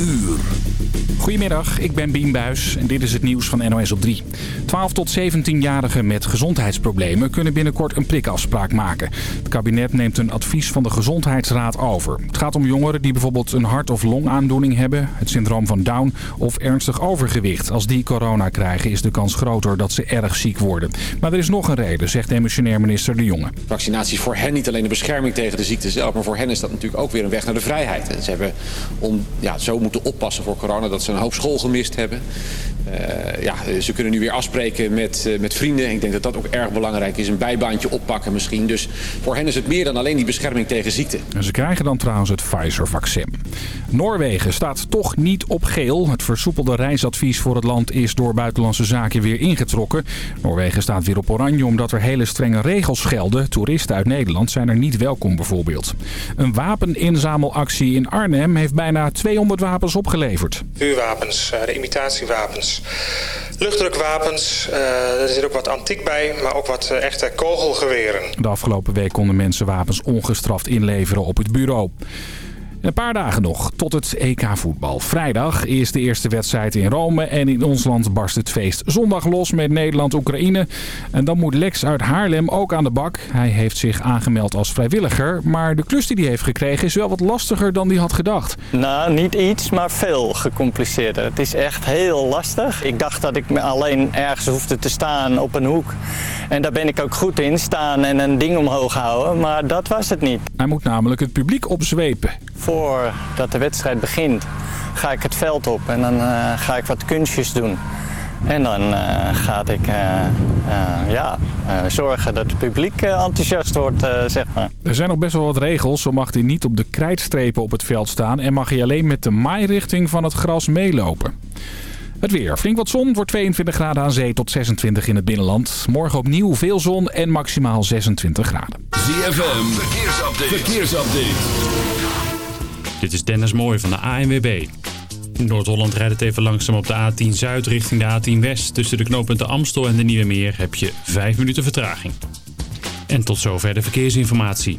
uur. Goedemiddag, ik ben Bien Buis en dit is het nieuws van NOS op 3. 12 tot 17-jarigen met gezondheidsproblemen kunnen binnenkort een prikafspraak maken. Het kabinet neemt een advies van de Gezondheidsraad over. Het gaat om jongeren die bijvoorbeeld een hart- of longaandoening hebben, het syndroom van Down of ernstig overgewicht. Als die corona krijgen is de kans groter dat ze erg ziek worden. Maar er is nog een reden, zegt demissionair minister De Jonge. Vaccinatie is voor hen niet alleen de bescherming tegen de ziekte zelf, maar voor hen is dat natuurlijk ook weer een weg naar de vrijheid. Ze hebben om, ja, zo moeten oppassen voor corona dat ze een hoop school gemist hebben. Uh, ja, ze kunnen nu weer afspreken met, uh, met vrienden. Ik denk dat dat ook erg belangrijk is. Een bijbaantje oppakken misschien. Dus voor hen is het meer dan alleen die bescherming tegen ziekte. En ze krijgen dan trouwens het Pfizer-vaccin. Noorwegen staat toch niet op geel. Het versoepelde reisadvies voor het land is door Buitenlandse Zaken weer ingetrokken. Noorwegen staat weer op oranje omdat er hele strenge regels gelden. Toeristen uit Nederland zijn er niet welkom bijvoorbeeld. Een wapeninzamelactie in Arnhem heeft bijna 200 wapens opgeleverd. Vuurwapens, de imitatiewapens, luchtdrukwapens. Uh, er zit ook wat antiek bij, maar ook wat uh, echte kogelgeweren. De afgelopen week konden mensen wapens ongestraft inleveren op het bureau. Een paar dagen nog tot het EK voetbal. Vrijdag is de eerste wedstrijd in Rome en in ons land barst het feest zondag los met Nederland-Oekraïne. En dan moet Lex uit Haarlem ook aan de bak. Hij heeft zich aangemeld als vrijwilliger, maar de klus die hij heeft gekregen is wel wat lastiger dan hij had gedacht. Nou, niet iets, maar veel gecompliceerder. Het is echt heel lastig. Ik dacht dat ik alleen ergens hoefde te staan op een hoek. En daar ben ik ook goed in, staan en een ding omhoog houden, maar dat was het niet. Hij moet namelijk het publiek opzwepen voordat de wedstrijd begint ga ik het veld op en dan uh, ga ik wat kunstjes doen. En dan uh, ga ik uh, ja, zorgen dat het publiek enthousiast wordt, zeg maar. Er zijn nog best wel wat regels. Zo mag hij niet op de krijtstrepen op het veld staan... en mag hij alleen met de maairichting van het gras meelopen. Het weer. Flink wat zon. Wordt 22 graden aan zee tot 26 in het binnenland. Morgen opnieuw veel zon en maximaal 26 graden. ZFM. Verkeersupdate. Verkeersupdate. Dit is Dennis Mooij van de ANWB. In Noord-Holland rijdt het even langzaam op de A10 Zuid richting de A10 West. Tussen de knooppunten Amstel en de Nieuwe Meer heb je 5 minuten vertraging. En tot zover de verkeersinformatie.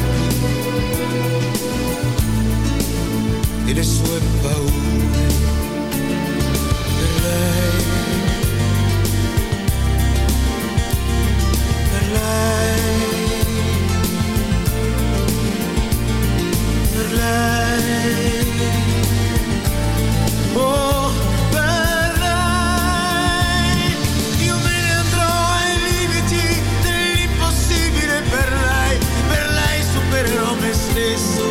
e le sue paure. Per lei, per lei, per lei. Oh, per lei. Io me ne andrò ai limiti dell'impossibile per lei, per lei supererò me stesso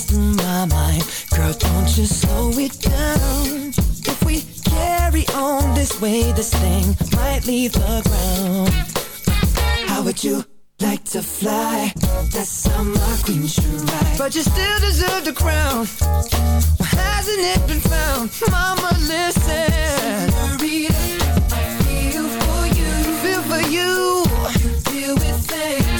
fast in my mind. Girl, don't you slow it down. If we carry on this way This thing might leave the ground. How would you like to fly? That summer queen should ride. But you still deserve the crown. Why hasn't it been found? Mama, listen. Senorita, I feel for you. I Feel for you. You deal with things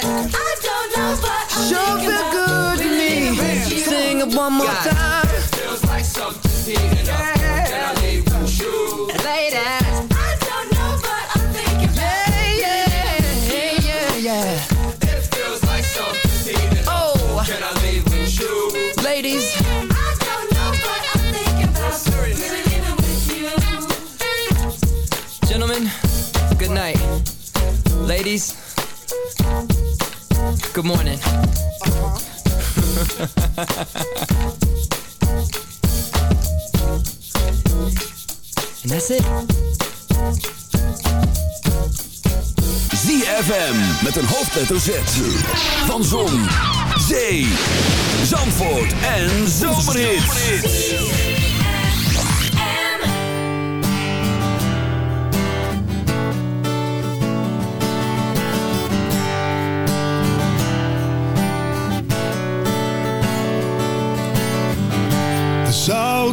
sure feel good to me. Sing it one more time. It feels like something's heating up. Can I leave with you? Ladies, I don't know, but I'm thinking yeah, yeah, yeah, yeah. It feels like something's heating up. Oh, can I leave with you? Ladies. I don't know, but I'm thinking really leaving with you. Gentlemen, good night. Ladies, good morning. and that's it. ZFM met een hoofdletter Z. Van Zon, Zee, Zandvoort en Zomerhits.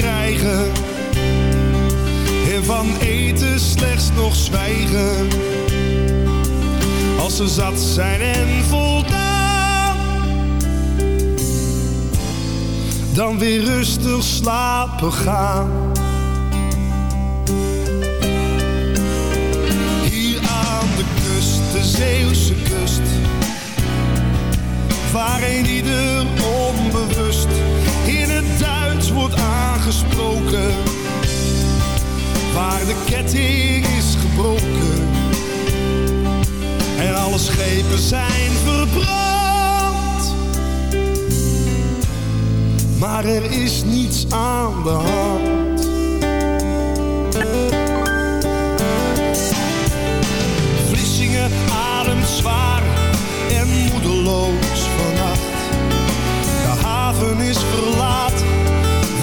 Krijgen. En van eten slechts nog zwijgen. Als ze zat zijn en voldaan. Dan weer rustig slapen gaan. Hier aan de kust, de Zeeuwse kust. Waar een ieder onbewust in het Wordt aangesproken. Waar de ketting is gebroken. En alle schepen zijn verbrand. Maar er is niets aan de hand.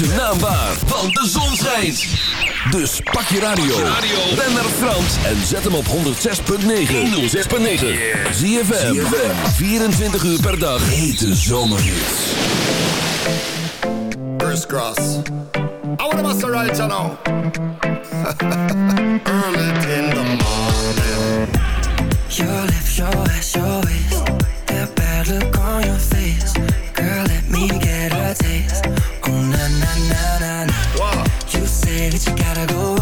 maakt zijn naam waar, want de zon schijnt. Dus pak je radio, ben naar Frans en zet hem op 106.9. 106.9. Zie je 24 uur per dag. Hete zomerhits. First cross. I want a Maserati you now. Early in the morning. Your lips, your ass, your waist. That bad look on your face. Girl, let me get baby, you gotta go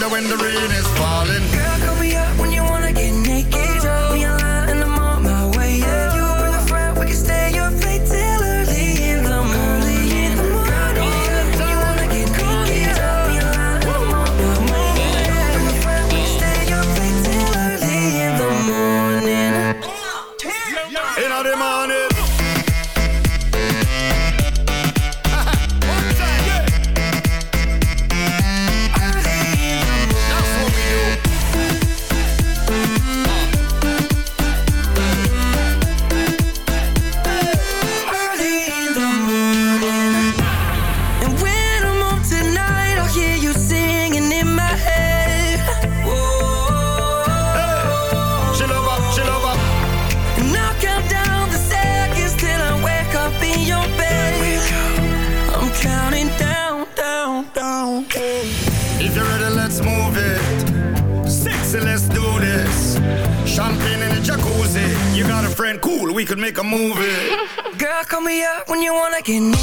The window. the like an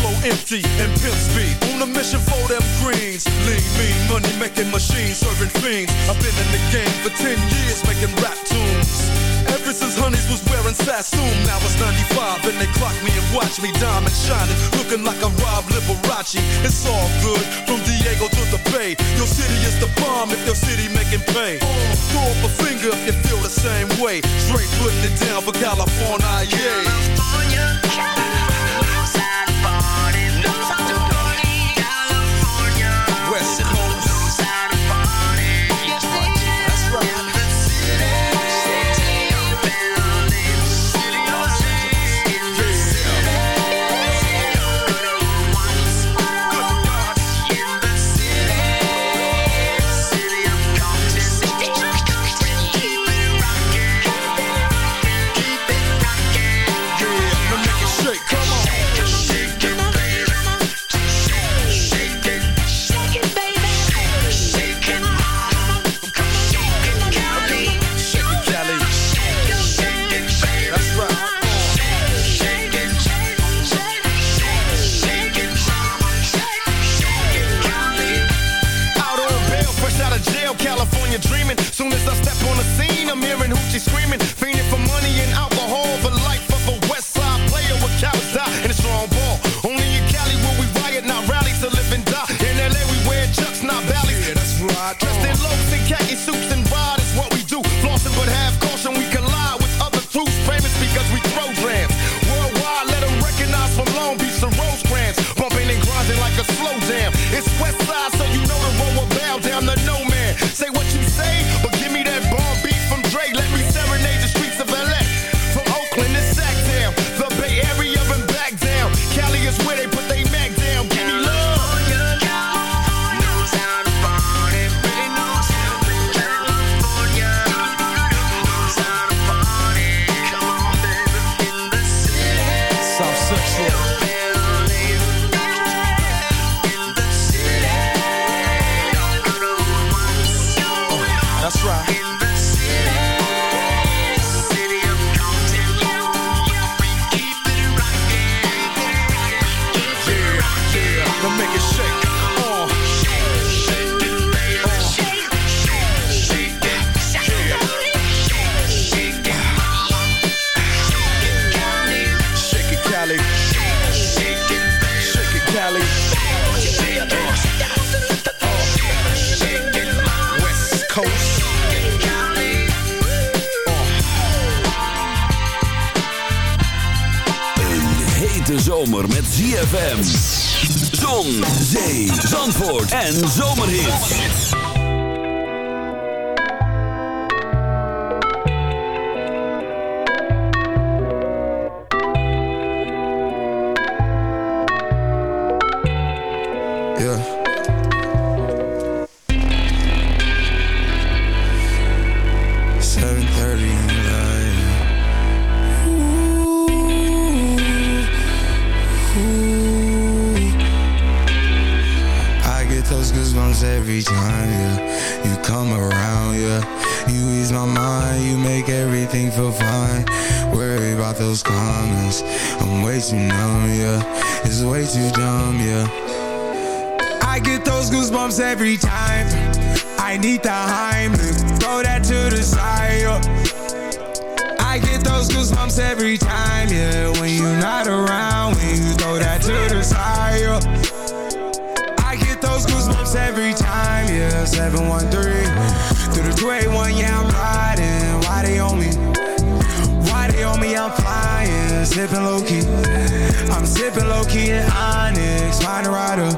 flow empty and pimp speed. On a mission for them greens. Lean, mean, money making machines, serving fiends. I've been in the game for 10 years making rap tunes. Ever since Honeys was wearing Sassoon, now it's 95 and they clock me and watch me diamond shining, looking like a Rob Liberace. It's all good from Diego to the Bay. Your city is the bomb if your city making pay. Throw up a finger if you feel the same way. Straight putting it down for California, yeah. Too dumb, yeah. I get those goosebumps every time. I need the Heimlich, throw that to the side. I get those goosebumps every time, yeah. When you're not around, when you throw that to the side. I get those goosebumps every time, yeah. 713 through the 281, yeah, I'm sipping low key. I'm sipping low key in Onyx, a rider.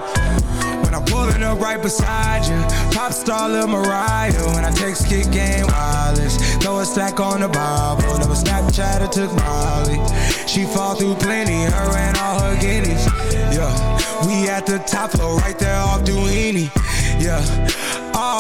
When I'm pulling up right beside you, pop star Lil Mariah. When I text kick game wireless, throw a stack on the Bible. Never Snapchat or took Molly. She fall through plenty, her and all her guineas. Yeah, we at the top floor, right there off Duini. Yeah,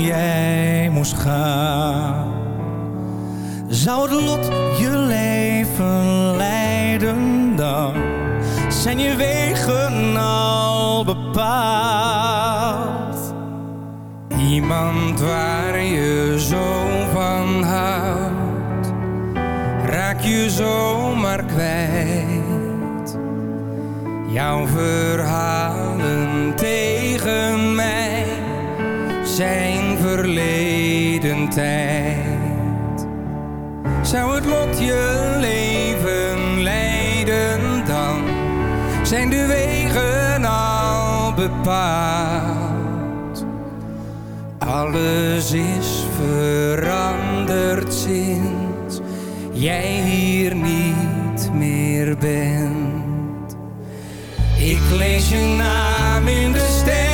Jij moest gaan. Zou het lot je leven leiden dan? Zijn je wegen al bepaald? Iemand waar je zo van houdt, raak je zomaar kwijt. Jouw verhalen tegen mij zijn verleden tijd. Zou het lot je leven leiden dan? Zijn de wegen al bepaald? Alles is veranderd sinds jij hier niet meer bent. Ik lees je naam in de sterren,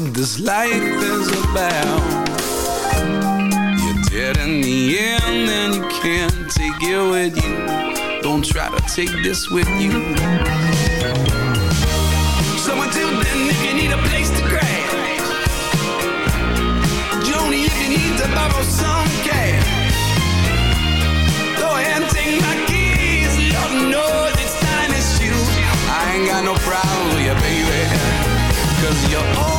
what this life is about. You're dead in the end, and you can't take it with you. Don't try to take this with you. So until then, if you need a place to crash, Joni, if you need to borrow some cash, go ahead and take my keys. Lord knows it's not an issue. I ain't got no problem with you, baby. Cause you're alright,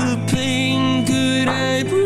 the pain? Could I breathe